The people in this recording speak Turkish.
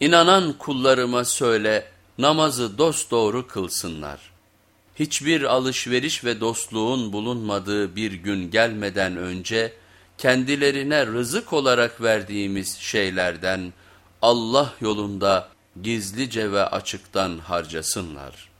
İnanan kullarıma söyle namazı dosdoğru kılsınlar. Hiçbir alışveriş ve dostluğun bulunmadığı bir gün gelmeden önce kendilerine rızık olarak verdiğimiz şeylerden Allah yolunda gizlice ve açıktan harcasınlar.''